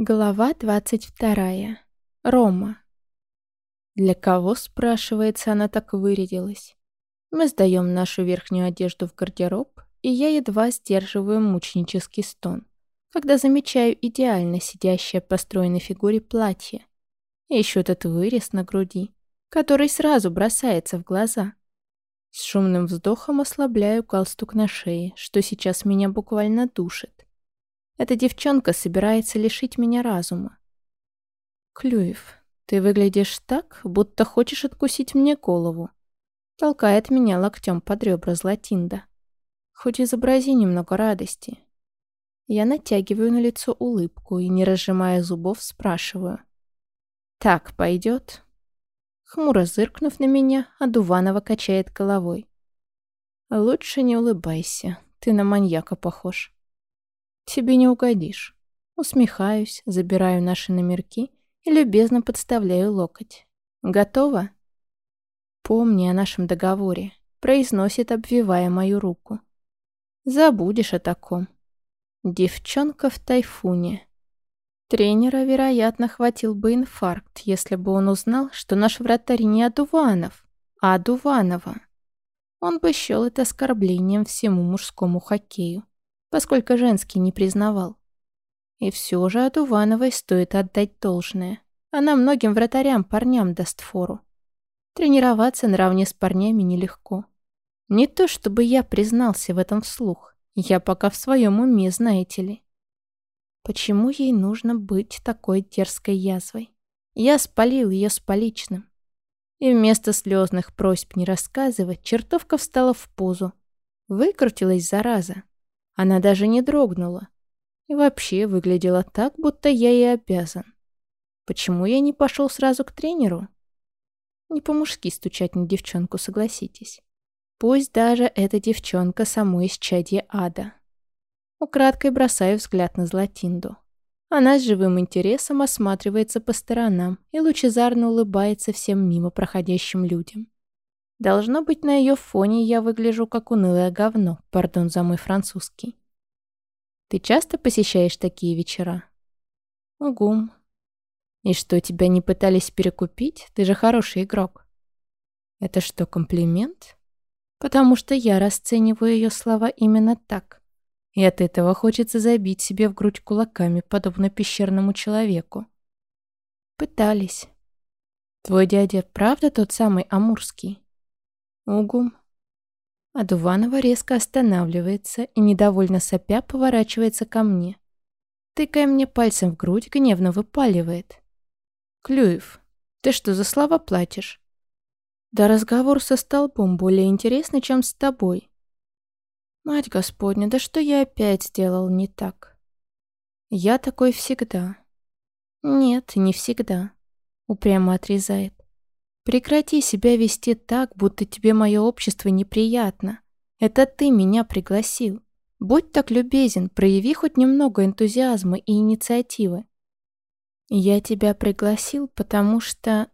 Глава 22. Рома. Для кого, спрашивается, она так вырядилась? Мы сдаем нашу верхнюю одежду в гардероб, и я едва сдерживаю мученический стон, когда замечаю идеально сидящее по стройной фигуре платье. И еще этот вырез на груди, который сразу бросается в глаза. С шумным вздохом ослабляю галстук на шее, что сейчас меня буквально душит. Эта девчонка собирается лишить меня разума. Клюев, ты выглядишь так, будто хочешь откусить мне голову. Толкает меня локтем под ребра Златинда. Хоть изобрази немного радости. Я натягиваю на лицо улыбку и, не разжимая зубов, спрашиваю. «Так пойдет?» Хмуро зыркнув на меня, Адуванова качает головой. «Лучше не улыбайся, ты на маньяка похож». Тебе не угодишь. Усмехаюсь, забираю наши номерки и любезно подставляю локоть. Готово? Помни о нашем договоре, произносит, обвивая мою руку. Забудешь о таком. Девчонка в тайфуне. Тренера, вероятно, хватил бы инфаркт, если бы он узнал, что наш вратарь не Адуванов, а Адуванова. Он бы счел это оскорблением всему мужскому хоккею поскольку женский не признавал. И все же от Увановой стоит отдать должное. Она многим вратарям, парням даст фору. Тренироваться наравне с парнями нелегко. Не то чтобы я признался в этом вслух. Я пока в своем уме, знаете ли. Почему ей нужно быть такой дерзкой язвой? Я спалил ее с поличным. И вместо слезных просьб не рассказывать, чертовка встала в позу. Выкрутилась, зараза. Она даже не дрогнула. И вообще выглядела так, будто я ей обязан. Почему я не пошел сразу к тренеру? Не по-мужски стучать на девчонку, согласитесь. Пусть даже эта девчонка само из чадья ада. Украдкой бросаю взгляд на Златинду. Она с живым интересом осматривается по сторонам и лучезарно улыбается всем мимо проходящим людям. Должно быть, на ее фоне я выгляжу как унылое говно, пардон за мой французский. Ты часто посещаешь такие вечера? Угум. И что, тебя не пытались перекупить? Ты же хороший игрок. Это что, комплимент? Потому что я расцениваю ее слова именно так. И от этого хочется забить себе в грудь кулаками, подобно пещерному человеку. Пытались. Твой дядя правда тот самый Амурский? Угум. Адуванова резко останавливается и, недовольно сопя, поворачивается ко мне. Тыкая мне пальцем в грудь, гневно выпаливает. «Клюев, ты что за слова платишь?» «Да разговор со столбом более интересный, чем с тобой». «Мать Господня, да что я опять сделал не так?» «Я такой всегда». «Нет, не всегда», — упрямо отрезает. Прекрати себя вести так, будто тебе мое общество неприятно. Это ты меня пригласил. Будь так любезен, прояви хоть немного энтузиазма и инициативы. Я тебя пригласил, потому что...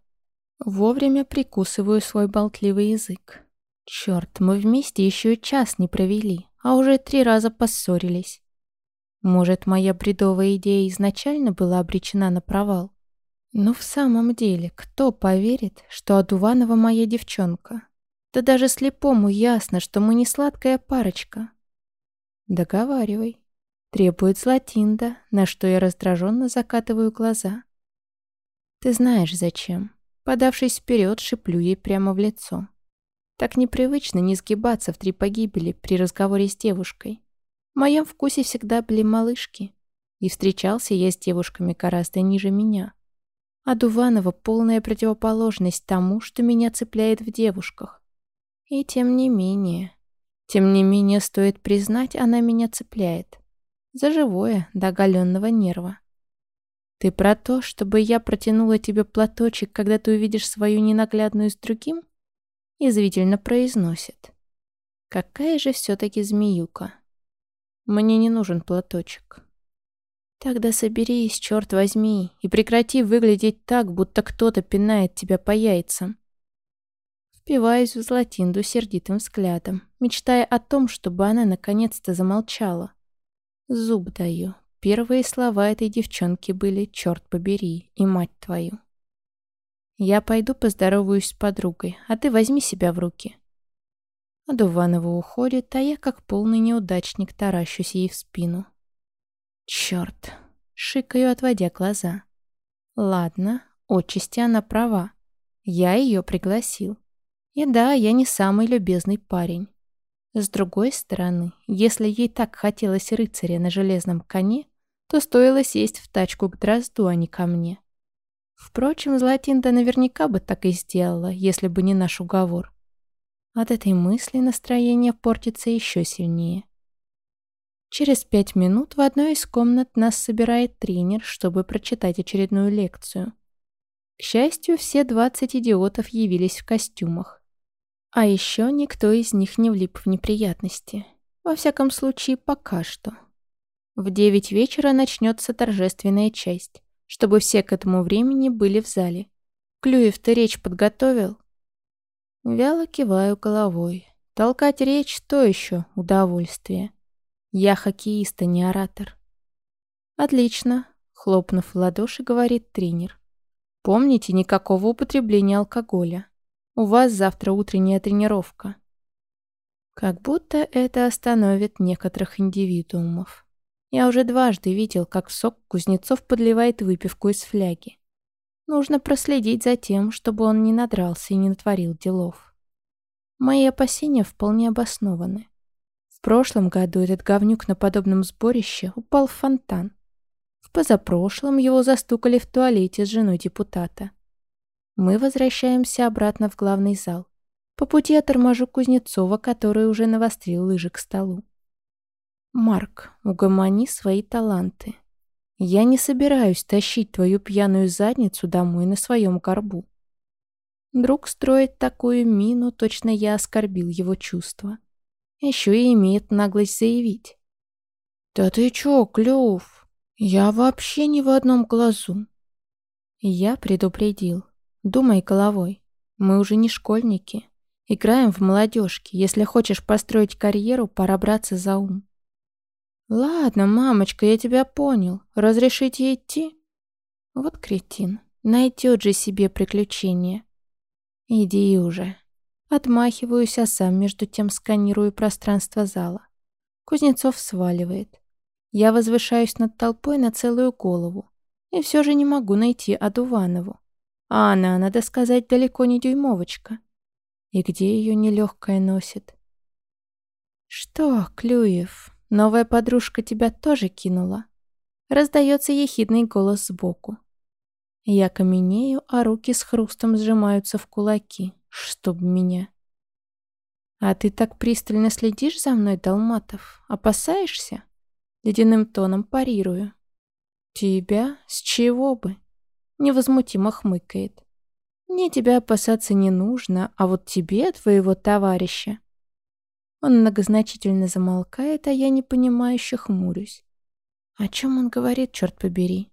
Вовремя прикусываю свой болтливый язык. Черт, мы вместе еще и час не провели, а уже три раза поссорились. Может, моя бредовая идея изначально была обречена на провал? Но в самом деле, кто поверит, что Адуванова моя девчонка? Да даже слепому ясно, что мы не сладкая парочка. Договаривай. Требует Златинда, на что я раздраженно закатываю глаза. Ты знаешь зачем. Подавшись вперед, шиплю ей прямо в лицо. Так непривычно не сгибаться в три погибели при разговоре с девушкой. В моем вкусе всегда были малышки. И встречался я с девушками гораздо ниже меня. А Дуванова полная противоположность тому, что меня цепляет в девушках. И тем не менее... Тем не менее, стоит признать, она меня цепляет. За живое, до оголенного нерва. Ты про то, чтобы я протянула тебе платочек, когда ты увидишь свою ненаглядную с другим? Язвительно произносит. Какая же все-таки змеюка. Мне не нужен платочек. Тогда соберись, черт возьми, и прекрати выглядеть так, будто кто-то пинает тебя по яйцам. Впиваюсь в Златинду сердитым взглядом, мечтая о том, чтобы она наконец-то замолчала. Зуб даю. первые слова этой девчонки были «черт побери» и «мать твою». «Я пойду поздороваюсь с подругой, а ты возьми себя в руки». Адуванова уходит, а я как полный неудачник таращусь ей в спину. Черт, шикаю, отводя глаза. Ладно, отчасти она права. Я ее пригласил. И да, я не самый любезный парень. С другой стороны, если ей так хотелось рыцаря на железном коне, то стоило сесть в тачку к Дрозду, а не ко мне. Впрочем, Златинда наверняка бы так и сделала, если бы не наш уговор. От этой мысли настроение портится еще сильнее. Через пять минут в одной из комнат нас собирает тренер, чтобы прочитать очередную лекцию. К счастью, все 20 идиотов явились в костюмах. А еще никто из них не влип в неприятности. Во всяком случае, пока что. В девять вечера начнется торжественная часть, чтобы все к этому времени были в зале. Клюев, ты речь подготовил? Вяло киваю головой. Толкать речь — то еще удовольствие. Я хоккеист, а не оратор. Отлично, хлопнув в ладоши, говорит тренер. Помните, никакого употребления алкоголя. У вас завтра утренняя тренировка. Как будто это остановит некоторых индивидуумов. Я уже дважды видел, как сок Кузнецов подливает выпивку из фляги. Нужно проследить за тем, чтобы он не надрался и не натворил делов. Мои опасения вполне обоснованы. Прошлом году этот говнюк на подобном сборище упал в фонтан. В позапрошлом его застукали в туалете с женой депутата. Мы возвращаемся обратно в главный зал. По пути я торможу Кузнецова, который уже навострил лыжи к столу. «Марк, угомони свои таланты. Я не собираюсь тащить твою пьяную задницу домой на своем горбу. Друг строит такую мину, точно я оскорбил его чувства. Еще и имеет наглость заявить. «Да ты чё, Клюв? Я вообще ни в одном глазу». Я предупредил. Думай головой. Мы уже не школьники. Играем в молодежки. Если хочешь построить карьеру, пора браться за ум. «Ладно, мамочка, я тебя понял. Разрешите идти?» Вот кретин. Найдет же себе приключения. «Иди уже». Отмахиваюсь, а сам между тем сканирую пространство зала. Кузнецов сваливает. Я возвышаюсь над толпой на целую голову. И все же не могу найти Адуванову. А она, надо сказать, далеко не дюймовочка. И где ее нелегкая носит? «Что, Клюев, Новая подружка тебя тоже кинула?» Раздается ехидный голос сбоку. Я каменею, а руки с хрустом сжимаются в кулаки, чтоб меня. «А ты так пристально следишь за мной, Долматов? Опасаешься?» Ледяным тоном парирую. «Тебя? С чего бы?» Невозмутимо хмыкает. «Мне тебя опасаться не нужно, а вот тебе, твоего товарища, он многозначительно замолкает, а я непонимающе хмурюсь. О чем он говорит, черт побери?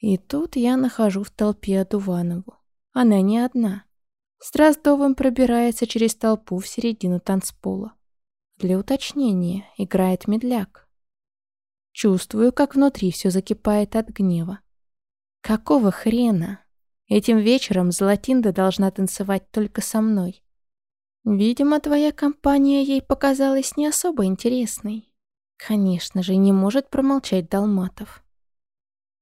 И тут я нахожу в толпе Адуванову. Она не одна. С Дроздовым пробирается через толпу в середину танцпола. Для уточнения играет медляк. Чувствую, как внутри все закипает от гнева. Какого хрена? Этим вечером Золотинда должна танцевать только со мной. Видимо, твоя компания ей показалась не особо интересной. Конечно же, не может промолчать Далматов.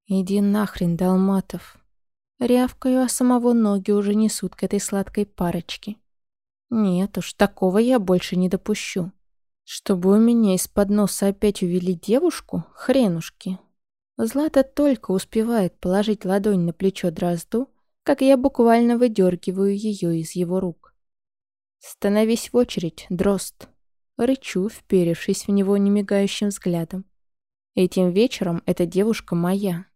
Иди нахрен, Далматов. Рявкаю, а самого ноги уже несут к этой сладкой парочке. Нет уж, такого я больше не допущу. Чтобы у меня из-под носа опять увели девушку, хренушки. Злата только успевает положить ладонь на плечо Дрозду, как я буквально выдергиваю ее из его рук. «Становись в очередь, дрозд!» Рычу, вперевшись в него немигающим взглядом. «Этим вечером эта девушка моя».